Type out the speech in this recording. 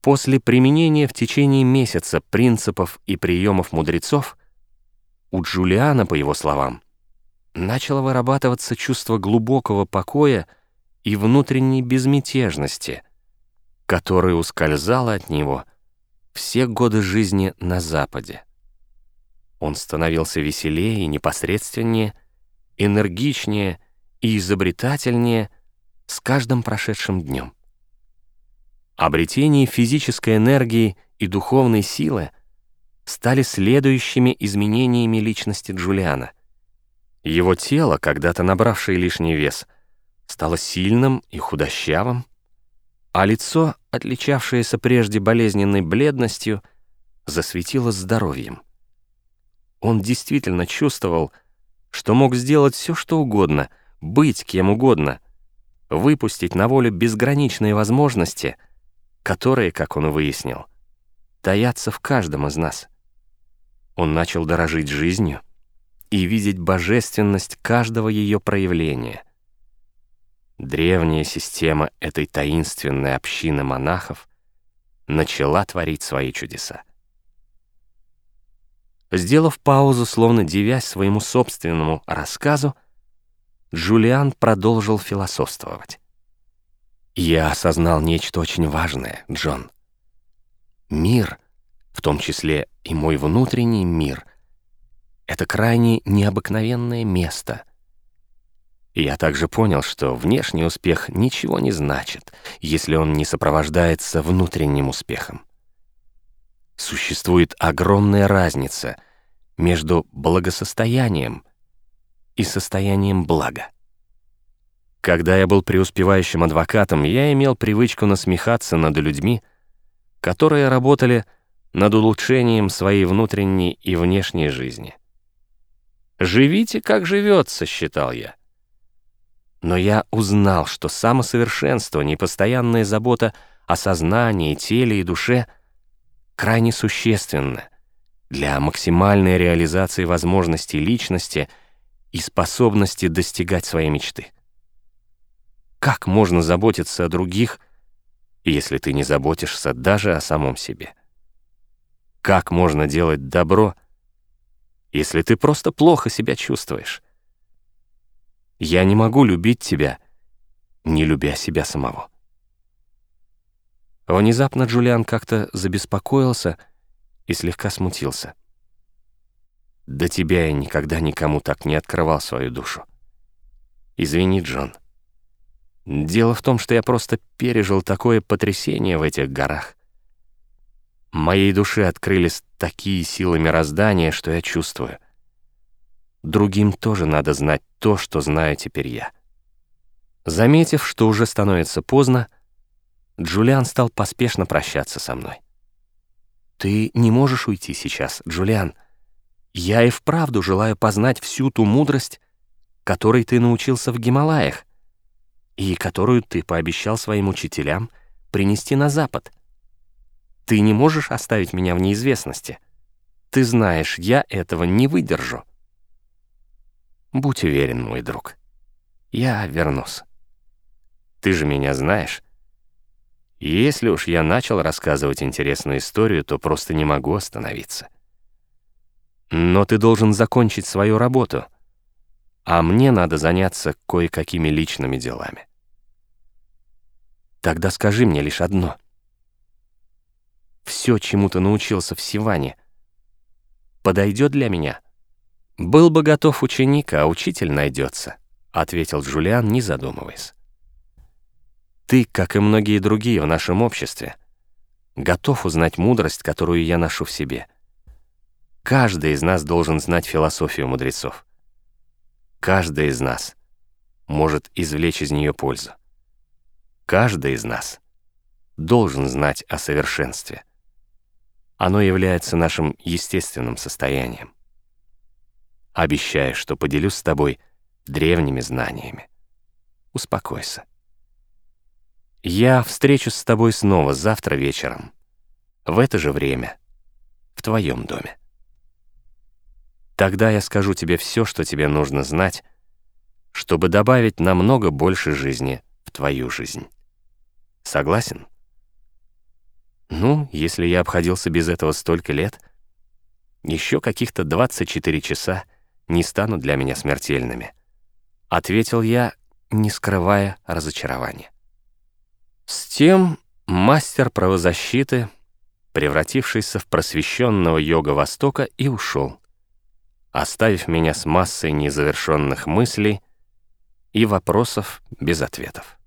После применения в течение месяца принципов и приемов мудрецов, у Джулиана, по его словам, начало вырабатываться чувство глубокого покоя и внутренней безмятежности, которое ускользало от него все годы жизни на Западе. Он становился веселее и непосредственнее, энергичнее и изобретательнее с каждым прошедшим днем. Обретение физической энергии и духовной силы стали следующими изменениями личности Джулиана. Его тело, когда-то набравшее лишний вес, стало сильным и худощавым, а лицо, отличавшееся прежде болезненной бледностью, засветило здоровьем. Он действительно чувствовал, что мог сделать все, что угодно, быть кем угодно, выпустить на волю безграничные возможности, которые, как он выяснил, таятся в каждом из нас. Он начал дорожить жизнью и видеть божественность каждого ее проявления. Древняя система этой таинственной общины монахов начала творить свои чудеса. Сделав паузу, словно дивясь своему собственному рассказу, Джулиан продолжил философствовать. «Я осознал нечто очень важное, Джон. Мир, в том числе и мой внутренний мир, это крайне необыкновенное место. Я также понял, что внешний успех ничего не значит, если он не сопровождается внутренним успехом существует огромная разница между благосостоянием и состоянием блага. Когда я был преуспевающим адвокатом, я имел привычку насмехаться над людьми, которые работали над улучшением своей внутренней и внешней жизни. «Живите, как живется», — считал я. Но я узнал, что самосовершенствование и постоянная забота о сознании, теле и душе — крайне существенно для максимальной реализации возможностей личности и способности достигать своей мечты. Как можно заботиться о других, если ты не заботишься даже о самом себе? Как можно делать добро, если ты просто плохо себя чувствуешь? Я не могу любить тебя, не любя себя самого. Внезапно Джулиан как-то забеспокоился и слегка смутился. «До тебя я никогда никому так не открывал свою душу. Извини, Джон. Дело в том, что я просто пережил такое потрясение в этих горах. Моей душе открылись такие силы мироздания, что я чувствую. Другим тоже надо знать то, что знаю теперь я». Заметив, что уже становится поздно, Джулиан стал поспешно прощаться со мной. «Ты не можешь уйти сейчас, Джулиан. Я и вправду желаю познать всю ту мудрость, которой ты научился в Гималаях и которую ты пообещал своим учителям принести на Запад. Ты не можешь оставить меня в неизвестности. Ты знаешь, я этого не выдержу. Будь уверен, мой друг, я вернусь. Ты же меня знаешь, если уж я начал рассказывать интересную историю, то просто не могу остановиться. Но ты должен закончить свою работу, а мне надо заняться кое-какими личными делами. Тогда скажи мне лишь одно. Все, чему ты научился в Сиване, подойдет для меня? Был бы готов ученик, а учитель найдется, ответил Джулиан, не задумываясь. Ты, как и многие другие в нашем обществе, готов узнать мудрость, которую я ношу в себе. Каждый из нас должен знать философию мудрецов. Каждый из нас может извлечь из нее пользу. Каждый из нас должен знать о совершенстве. Оно является нашим естественным состоянием. Обещаю, что поделюсь с тобой древними знаниями. Успокойся. Я встречусь с тобой снова завтра вечером, в это же время, в твоем доме. Тогда я скажу тебе все, что тебе нужно знать, чтобы добавить намного больше жизни в твою жизнь. Согласен? Ну, если я обходился без этого столько лет, еще каких-то 24 часа не станут для меня смертельными. Ответил я, не скрывая разочарования. С тем мастер правозащиты, превратившийся в просвещенного йога Востока, и ушел, оставив меня с массой незавершенных мыслей и вопросов без ответов.